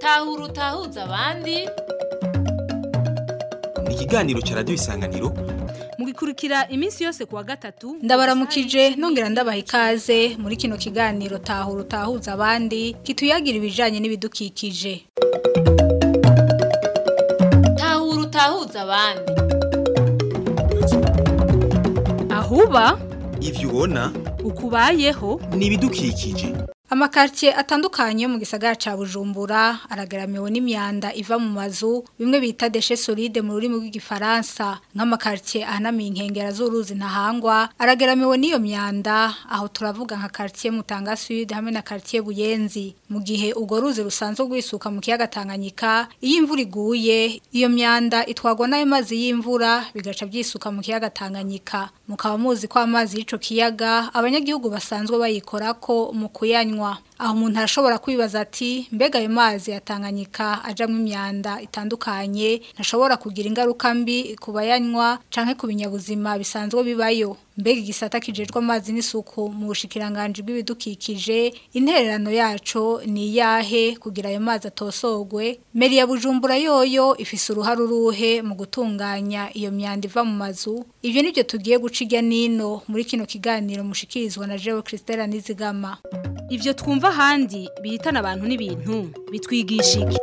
tahura utahuza abandi ni ikiganiro cya radiyo isanganiro ikurikira iminsi yose kuwa gatatu ndabaramukije nongera ndabaha ikaze muri kino kiganiro tahura utahuza abandi kituyagira ibijyanye n'ibidukikije tahura utahuza abandi ahuba ibyo ubona ukubayeho ni ibidukikije Amakartie atandukanye mu gisagara ca Bujumbura aragaramiwe n'imyanda iva mu mazu bimwe bita déchets solides mu rurimi rw'igifaransa nk'amakartie ahanamiye inkengera z'uruzi ntahangwa aragaramiwe n'iyo myanda aho turavuga nka quartier Mutanga Sud hamwe na quartier Buyenzi mu gihe ugo ruzi rusanzwe rwisuka mu kiyaga Tanganyika iyo imvura iguye iyo myanda itwagwa n'ayo mazi y'imvura bigaca byisuka mu kiyaga Tanganyika mukaba muzi ko amazi y'ico kiyaga abanyagihugu basanzwe bayikora ko mu kuyanywa chinois. aho umuntu arashobora kwibaza ati mbega ayo mazi yatanganyika ajyamo imyanda itandukanye ntashobora kugira ingaruka mbi ku bayanywa cyangwa ku binyabuzima bisanzwe bibayo mbega igisata kijejwe amazi n'isuku mu bushikiranganji bw'ibidukikije intererano yacu ni iyahe kugira ayo mazi atosogwe meri ya bujumbura yoyo ifise uruhare uruhe mu gutunganya iyo myanda iva mu mazu ibyo nibyo tugiye guca ijya nino muri kino kiganiro mushikirizwa na jewe christelle nizigama ibyo twumva biva ahandi bihitana abantu n'ibintu bitwigisha iki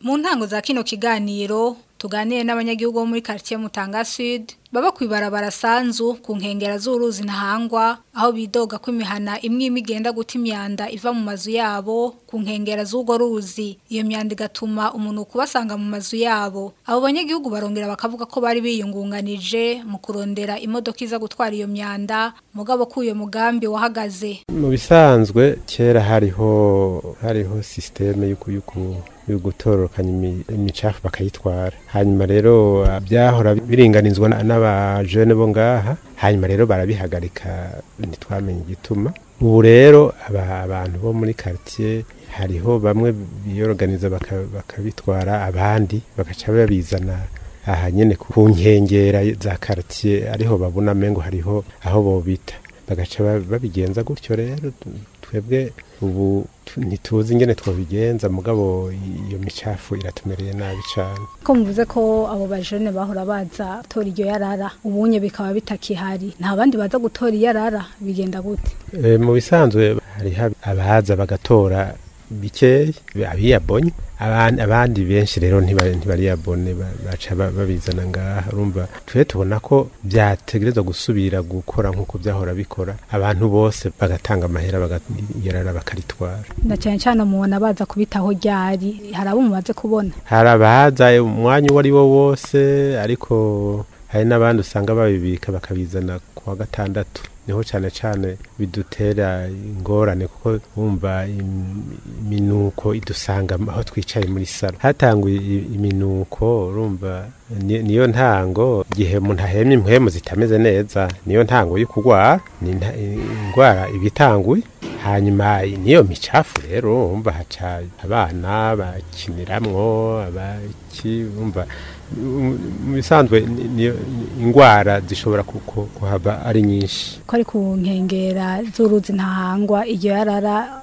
mu ntango za kino kiganiro tuganire n'abanyagihugu bo muri quartier Mutanga Sud baba ku ibarabara sanzu ku nkengera z'uruzi ntahangwa aho bidoga ko imihana imwe imigenda guta imyanda iva mu mazu yabo ku nkengera z'urwo ruzi iyo myanda igatuma umuntu kubasanga mu mazu yabo abo banyagihugu barongera bakavuga ko bari biyungunganije mu kurondera imodoka iza gutwara iyo myanda mugabo ko uyo mugambi wahagaze mu bisanzwe kera hariho hariho systeme y'uko gutororokanya imicafu bakayitwara hanyuma rero uh, byahora biringanizwa n'abajene bo ngaha hanyuma rero barabihagarika ntitwamenye igituma ubu rero aba abantu bo muri karitsiye hariho bamwe biyoroganiza bakabitwara abandi bagaca babizana aha nyine ku nkengera za karitsiye ariho babona amengo hariho aho bobita bagaca babigenza gutyo rero twebwe ubu ntituzi ingene twabigenza mugabo iyo micafu iratumereye nabi cyane ko mvuze ko abo bajene bahora baza gutora iryo yarara ubunye bikaba bitakihari nta bandi baza gutora iyarara bigenda gute eh, mu bisanzwe hari abaza bagatora bikeya abiyabonye abandi benshi rero ntibariya bone baca babizana ngaha urumva twe tubona ko byategereza gusubira gukora nk'uko byahora bikora abantu bose bagatanga amahera bagayarara bakaritwara na cyane cyane umuntu abaza kubitaho ryari hari abo mumaze kubona hari abaza eh, umwanya uwo ari wo wose ariko hari n'abandi usanga babibika bakabizana ku wa gatandatu niho cyane cyane bidutera ingorane kuko wumva iminuko idusanga aho twicaye muri salo hatanguye iminuko urumva niyo ntango igihe umuntu ahemye impwemu zitameze neza niyo ntango yo kurwara ni indwara iba itanguye hanyuma niyo micafu rero wumva haca abana bakiniramwo abaki wumva mu bisanzwe indwara zishobora kuhava ari nyinshi ko ari ku nkengera z'uruzi ntahangwa igihe yarara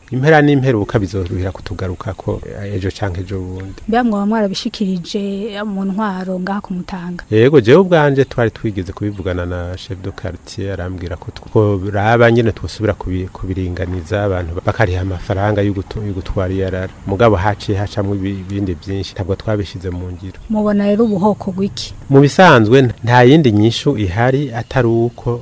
impera n'imperuka bizoruhira kutugaruka ko ejo cyangwa ejo bundi mbega mwaba mwarabishikirije mu ntwaro ngaha kumutanga yego jewe ubwanje twari twigeze kubivugana na chef de quartier barambwira ko raba nyine twosubira kubiringaniza abantu bakariha amafaranga yo gutwara iyarara e mugabo haciye hacamo ibindi byinshi ntabwo twabishyize mu ngiro mubona rero ubuhoko bw'iki mu bisanzwe nta yindi nyishu ihari atari uko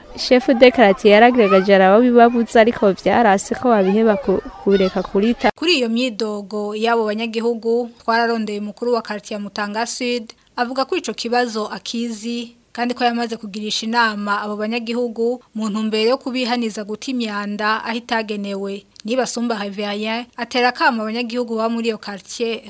shefu dekarati yaragaragaje arababibabuza ariko byarase ko babiheba kureka kurita kuri iyo myidogo y'abo banyagihugu twararondeye umukuru wa Karti ya mutanga sud avuga ko icyo kibazo akizi kandi ko yamaze kugirisha inama abo banyagihugu mu ntumbero yo kubihaniza guta imyanda ahitagenewe. ntibasumba havaya atera akamo abanyagihugu baba muri iyo quartier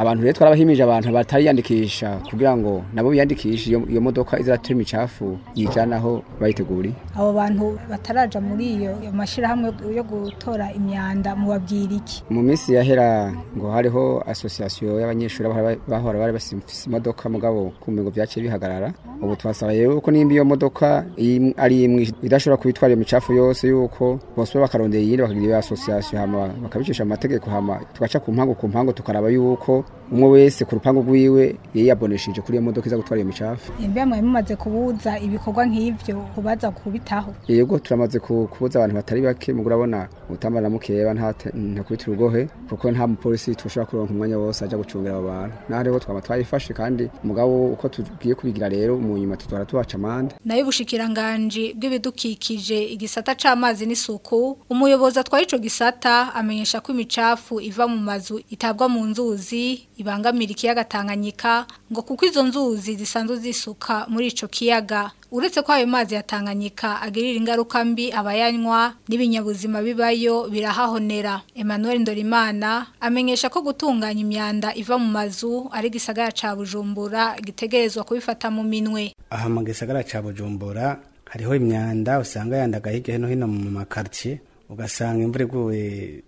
abantu rero twarabahimije abantu batariyandikisha kugira ngo nabo biyandikishe iyo modoka izatora imicafu yijyanaho bayiteguri abo bantu bataraja muri iyo mashyirahamwe yo gutora imyanda mubabwira iki mu minsi yahera ngo hariho asosiyasiyo y'abanyeshuri bahora bari bafise imodoka mugabo kumenya ngo byaciye bihagaze igahagarara ubu twasaba yuko nimba iyo modoka ari imwe idashobora kubitwara iyo yose yuko bosubira bakarondera iyindi bakagira iyo asosiyasiyo hama bakabicisha amategeko hama tugaca ku mpangu ku mpangu tukaraba yuko umwe wese ku rupangu rw'iwe yabonesheje kuri iyo modoka iza gutwara iyo micafu mbega mwari mumaze kubuza ibikorwa nk'ibyo kubaza kubitaho yego turamaze kubuza abantu batari bake mugura urabona utamara mukeba ntakubita urugohe kuko nta mupolisi tushobora kuronka umwanya wose ajya gucungira abo bantu naho rero twaba twayifashe kandi mugabo uko tugiye kubigira rero mu nyuma tutwara tubaca amande nayo ubushikiranganje bw'ibidukikije igisata c'amazi n'isuku umuyobozi atwaye icyo gisata amenyesha ko imicafu iva mu mazu itabwa mu nzuzi ibangamira ikiyaga Tanganyika ngo kuko izo nzuzi zisanzwe zisuka muri ico kiyaga uretse ko ayo mazi ya Tanganyika agirira ingaruka mbi abayanywa n'ibinyabuzima bibayo birahahonera Emmanuel Ndorimana amenyesha ko gutunganya imyanda iva mu mazu ari gisagara ca Bujumbura gitegerezwa kubifata mu minwe aha mu gisagara ca Bujumbura hariho imyanda usanga yandagaye hirya no hino mu makartie ugasanga imvura iguye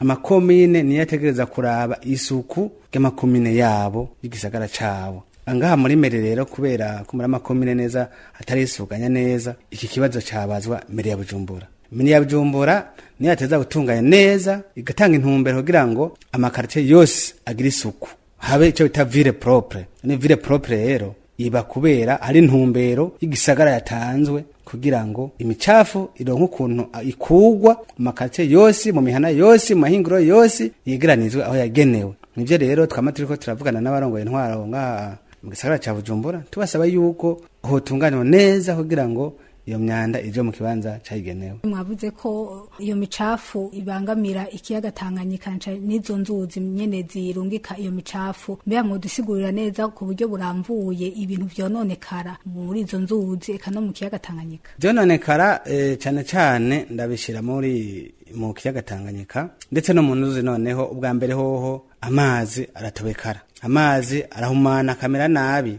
amakomine niyo ategereza kuraba isuku y'amakomine yabo y'igisagara cyabo angaha muri mere rero kubera ko muri amakomine neza atari atarisuganya neza iki kibazo cyabazwa mere ya bujumbura mere ya bujumbura niyo yateza gutunganya neza igatanga intumbero kugira ngo amakarite yose agire isuku habe icyo bita vire propre ni vire propre rero iba kubera ari intumbero y'igisagara yatanzwe kugira ngo imicafu ironke ukuntu ikugwa mu makarite yose mu mihana yose mu mahinguro yose yegeranizwe aho yagenewe nibyo rero twama turi ko turavugana n'abarongoye intwaro ngaha mu gisagara cya bujumbura tubasaba yuko hotunganwa neza kugira ngo iyo myanda ije mu kibanza cyayigenewe mwavuze ko iyo micafu ibangamira ikiyaga Tanganyika n'izo nzuzi nyene zirungika iyo micafu mbega mwodusigurira neza ku buryo burambuye ibintu byononekara muri izo nzuzi eka no mu kiyaga Tanganyika vyononekara e, cyane cyane ndabishyira muri mu kiyaga Tanganyika ndetse no mu nzuzi noneho ubwa mbere hoho amazi aratobekara amazi arahumana akamera nabi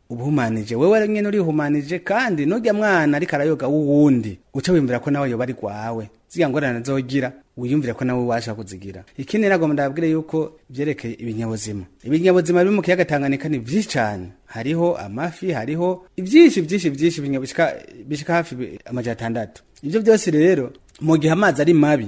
uba uhumanije wewe nyine urihumanije kandi nujya mwana ariko arayoga w'uwundi uca wiyumvira ko nawe yoba ari rwawe ziriya ngorane nazogira wiyumvira ko nawe ubasha kuzigira ikindi nagomba ndababwire yuko byerekeye ibinyabuzima ibinyabuzima biri mu kiyaga Tanganyika ni byinshi cyane hariho amafi hariho ibyinshi byinshi byinshi bishika hafi amajana atandatu ibyo byose rero mu gihe amazi ari mabi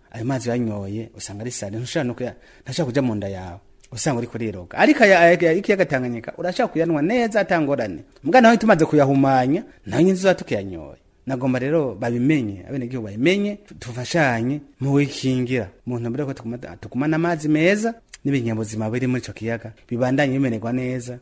ayo mazi yanyoye usanga ari sale ntushobora kujya mu nda yawe usanga uri kuriroga ariko ikiyaga Tanganyika urashaka kuyanwa neza atangorane mbwa nawe tumaze kuyahumanya nawe nyine tuza tukiyanyoye nagomba rero babimenye abenegihugu babimenye tufashanye mu wikingira mu ntumbero ko tukumana amazi meza n'ibinyabuzima biri muri icyo kiyaga bibandanye bimererwa neza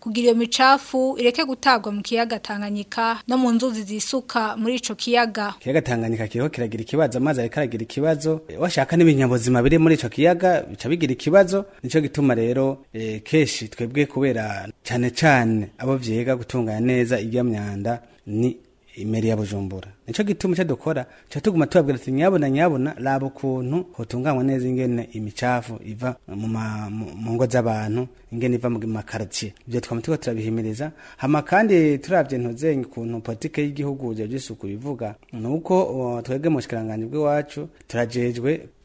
kugira iyo micafu ireke gutabwa mu kiyaga Tanganyika no mu nzuzi zisuka muri ico kiyaga kiyaga Tanganyika kiriho kiragira ikibazo amazi ariko aragira ikibazo washaka n'ibinyabuzima biri muri ico kiyaga bica bigira ikibazo nico gituma rero e, keshi benshi twebwe kubera cyane cyane abo byiga gutunganya neza myanda ni imeri ya bujumbura nicyo gituma icyo dukora cyo tuguma tubabwira ati nyabona nyabona raba ukuntu hotunganywa neza ingene imicafu iva mu mu ngo z'abantu ingene iva mu makaritsiye ibyo twaba tuba turabihimiriza hama kandi turabye ntoze ukuntu politike y'igihugu yaby'isuku bivuga ni uko oh, twebwe mu bushikiranganje bw'iwacu turagejwe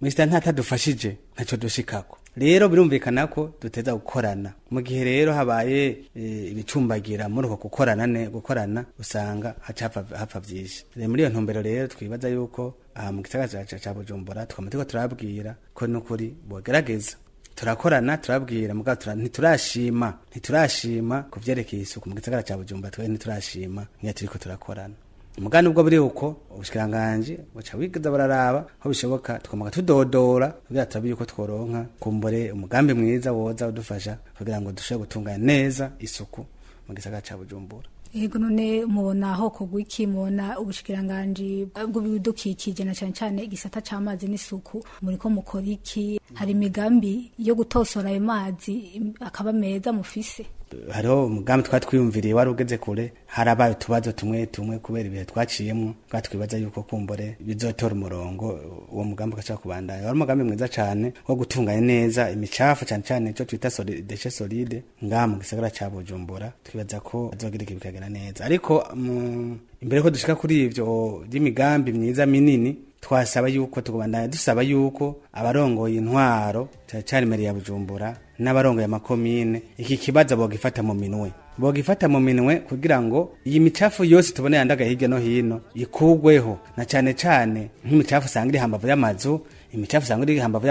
misita ntatadufashije ntacyo dushikako rero birumvikana ko duteza gukorana mu gihe rero habaye e, ibicumbagira muri uko gukorana gukorana usanga hapfa byinshi muri iyo ntumbero rero twibaza yuko aha mu gisagara cya bujumbura tukamutega turabwira ko n'ukuri bugerageza turakorana turabwira mugabo ntiturashima ntiturashima ku byerekeye isuku mu gisagara cya bujumbura twe ntiturashima nk'iyo turi ko turakorana umugani ubwo buri uko ubushikiranganje buca bwigiza bararaba aho bishoboka tukomaka tudodora kugira turabiye uko tworonka kumbure umugambi mwiza woza udufasha kugira ngo dushobore gutunganya neza isuku mu gisagara ca bujumbura yego none mubona aho kugwa iki mubona ubushikiranganji bw'ibidukikije na cyane cyane igisata c'amazi n'isuku muri ko mukora iki hari imigambi yo gutosora ayo mazi akaba meza mufise hariho umugambi twari twiyumviriye wari ugeze kure harabaye utubazo tumwe tumwe kubera ibihe twaciyemo bwa twibaza yuko kumbore bizotora umurongo uwo mugambi ugashaka kubandanya wari umugambi mwiza cyane wo gutunganya neza imicafu cyane cyane icyo twita deshe solide ngaha mu gisagara cya bujumbura twibaza ko azogira bikagera neza ariko mm, imbere ko dushika kuri ibyo by'imigambi oh, myiza minini twasaba yuko tukubandanya dusaba yuko abarongoye intwaro cyane meri ya bujumbura n'abarongoye amakomine iki kibazo bogifata mu minwe bogifata mu minwe kugira ngo iyi micafu yose tubone yandagaye hirya no hino ikugweho na cyane cyane nk'imicafu usanga iri hambavu y'amazu imicafu usanga iri hambavu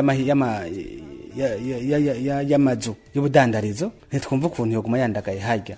y'amazu y'ubudandarizo ntitwumva ukuntu yoguma yandagaye hajya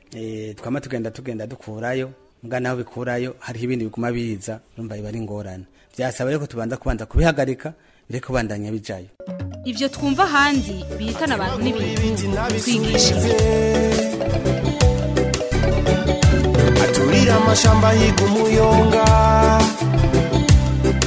eh, twama tugenda tugenda dukurayo mbwa naho bikurayo hariho ibindi biguma biza numva biba ari ingorane byasaba rero tubanza kubanza kubihagarika bireke kubandanya bijayo ibyo twumva ahandi bihitana abantu n'ibintu twigisha aturira amashamba yiga umuyonga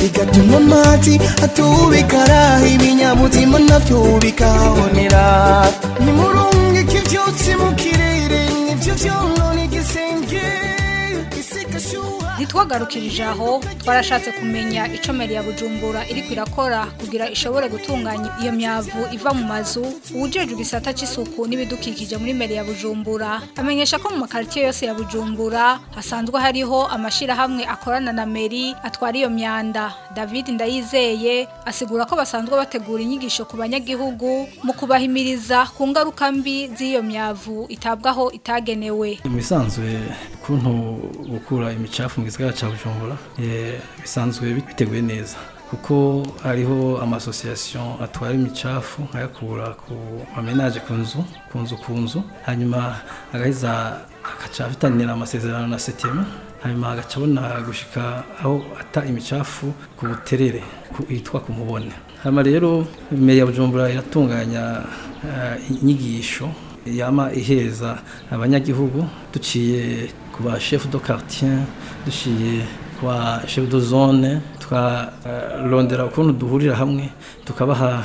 bigatuma amazi atubikara ibinyabuzima navyo bikahonera nimurungike ivyotsi mu kirere nivyo vyonona ntitwagarukirije aho twarashatse kumenya icyo meri ya bujumbura iri kwirakora kugira ishobore gutunganya iyo myavu iva mu mazu uwujejwe igisata cy'isuku n'ibidukikije muri meri ya bujumbura amenyesha ko mu makaritsiye yose ya bujumbura hasanzwe hariho amashyirahamwe akorana na meri atwara iyo myanda david ndayizeye asigura ko basanzwe bategura inyigisho ku banyagihugu mu kubahimiriza ku ngaruka mbi z'iyo myavu itabwaho itagenewe mu ukuntu gukura imicafu mu gisagara cya bujumbura bisanzwe biteguye neza kuko hariho amasosiyasiyo atwara imicafu ayakura ku mamenaje ku nzu ku nzu ku nzu hanyuma agaheza agaca abitanira amasezerano na setema hanyuma agaca abona gushyika aho ata imicafu ku buterere yitwa ku mubone hano rero ya bujumbura iratunganya eh, inyigisho yama iheza abanyagihugu duciye ku ba shefu do karitsiye dushyiriye ku ba shefu do zone twarondera ukuntu duhurira hamwe tukabaha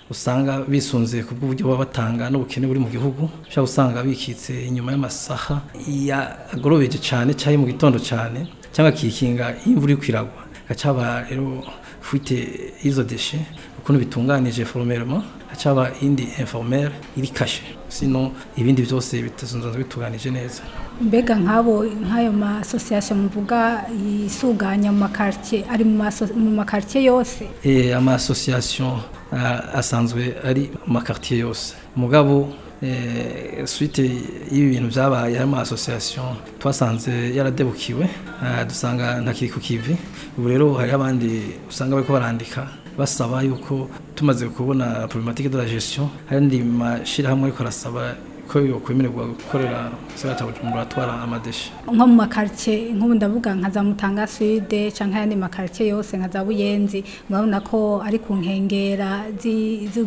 usanga bisunze ku bw'uburyo baba batanga n'ubukene buri mu gihugu ushobora usanga bikitse inyuma y'amasaha ya yagorobeje cyane cyangwa mu gitondo cyane cyangwa akikinga iyo imvura iri kwiragwa hacaba rero ufite izo deshe ukuntu bitunganije foromeroma hacaba indi informere iri kashe sino ibindi byose bitazunze bitunganije neza mbega nk'abo nk'ayo masosiyasiyo muvuga yisuganya mu makaritsiye ari mu makaritsiye yose eh, amasosiyasiyo Ah, asanzwe ari amakartiye yose mugabo eh, suite y'ibi bintu byabaye harimo asosiyasiyo twasanze yaradebukiwe ah, dusanga ntakiri ku kivi ubu rero hari abandi usanga bari barandika basaba yuko tumaze kubona problematike de la gestion hari andi mashyirahamwe ariko arasaba ko yokwemererwa gukorera mu gisagara Bujumbura atwara amadeshe nko mu makaritsiye nk'ubu ndavuga nka za Mutanga Sud cyangwa ayandi makaritsiye yose nka za Buyenzi murabona ko ari ku nkengera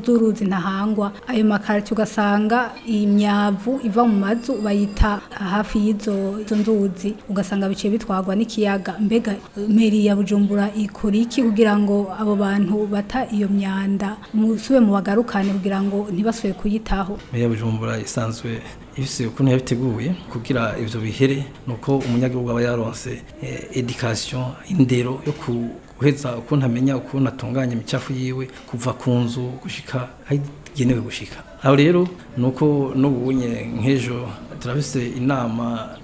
z'uruzi ntahangwa ayo makaritsiye ugasanga iyi myavu iva mu mazu bayita hafi y'izo nzuzi ugasanga bice bitwarwa n'ikiyaga mbega meri ya Bujumbura ikora iki kugira ngo abo bantu bata iyo myanda musube mu bagarukane kugira ngo ntibasuye kuyitaho meri ya Bujumbura isanzwe isanzwe ifise ukuntu yabiteguye kugira ibyo bihere nuko umunyagihugu aba yaronse eh, education indero yo guheza ukuntu amenya ukuntu atunganya imicafu yiwe kuva ku nzu gushika igenewe gushika aho rero nuko n'ubunye nk'ejo turafise inama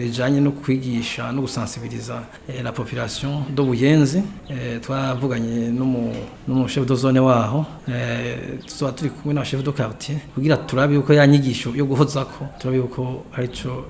rijyanye no kwigisha no gusansibiriza eh, la population do eh, twavuganye n'umushefu do zone waho eh, tuzaba turi kumwe na chef do quartier kugira turabe yuko ya yo guhoza ko turabe yuko arico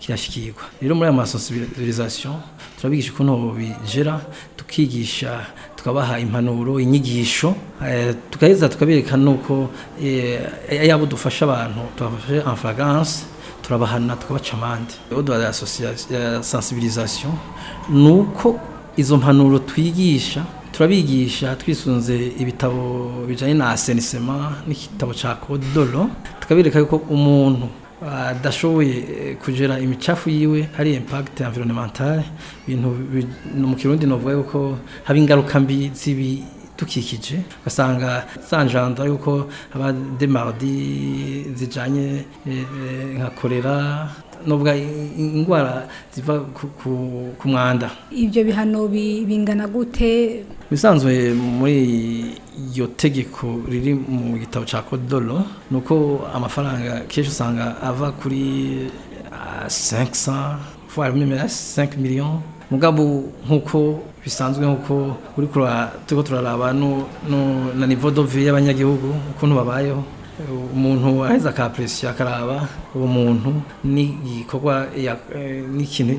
kirashikirwa rero muri aya masansibirizasiyo turabigisha ukuntu bigera tukigisha tukabaha impanuro inyigisho eh, tugaheza tukabereka nuko eh, yaba dufasha abantu tubafashe en turabahana tukabaca amande oduwa ni uko izo mpanuro twigisha turabigisha twisunze ibitabo bijyanye na asenisema n'igitabo cya kodoro tukabereka yuko umuntu adashoboye ah, eh, kugera imicafu yiwe hari impagiti environnementale ibintu mu kirundi navuga yuko haba ingaruka mbi z'ibidukikije ugasanga zanjanda yuko haba demardi zijyanye eh, eh, nka korera Novuga indwara ziva ku mwanda ibyo bihano bingana gute bisanzwe muri iyo tegeko riri mu gitabo cya kodoro ni uko amafaranga kenshi usanga ava kuri senkisa ah, fo senke miliyoni mugabo nk'uko bisanzwe nk'uko turi turaraba na nivo y'abanyagihugu ukuntu babayeho umuntu aheza akahapuresha akaraba uwo muntu n'igikorwa eh,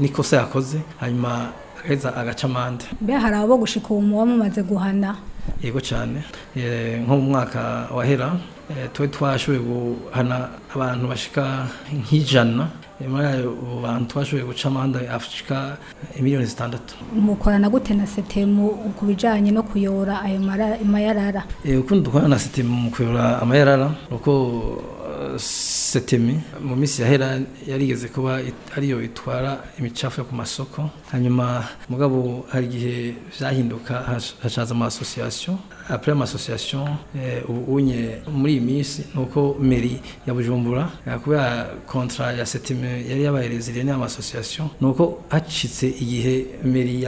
n'ikosa yakoze hanyuma agaheza agaca amande mbega hari abo gushika uwo muba mumaze guhana yego cyane eh, nko mu mwaka wahera eh, tuba twashoboye guhana abantu bashika nk'ijana nyuma yayo ubu bantu twashoboye guca amande afurika miliyoni zitandatu mukorana gute na sitemu ku bijyanye no kuyora ayo mayarara eh, ukuntu dukorana na sitemu mu kuyora amayarara kuko eh, setemi mu minsi yahera yarigeze kuba ariyo itwara imicafu yo ku masoko hanyuma mugabo hari igihe byahinduka hashaza amasosiyasiyo après amasosiyasiyo eh, ubunye muri iyi minsi ni uko meri ya bujumbura eh, kubera kontara ya setime yari yabahereziriye n'aya masosiyasiyo ni uko hacitse igihe meri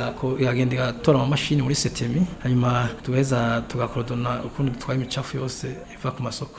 yagenda igatora amamashini muri setime hanyuma tugaheza tugakorodona ukundi dutwara imicafu yose iva ku masoko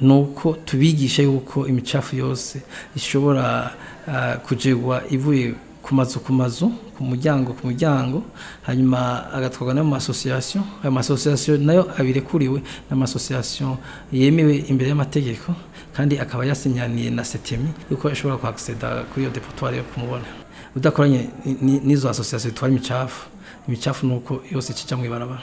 nuko tubigisha yuko imicafu yose ishobora ah, kujegwa ivuye ku mazu ku mazu ku muryango ku muryango hanyuma agatwarwa n'ayo masosiyasiyo ayo masosiyasiyo nayo abirekuriwe n'amasosiyasiyo yemewe imbere y'amategeko kandi akaba yasinyaniye na setemi yuko ishobora kwakisida kuri iyo depotwari yo kumubona udakoranye n'izo asosiyasiyo zitwara imicafu imicafu ni uko yose kijya mu ibarabara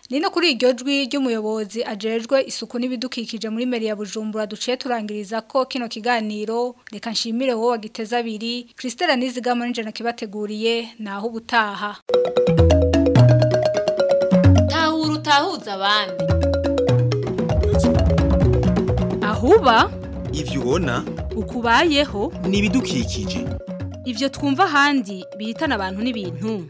ni no kuri iryo jwi ry'umuyobozi ajejwe isuku n'ibidukikije muri meri ya bujumbura duciye turangiriza ko kino kiganiro reka nshimire wowe wagiteze abiri christelle nizigama n'ijana kibateguriye naho ubutaha tahura utahuza abandi ahuba ibyo ubona ukubayeho n’ibidukikije. ibyo twumva ahandi bihitana abantu n'ibintu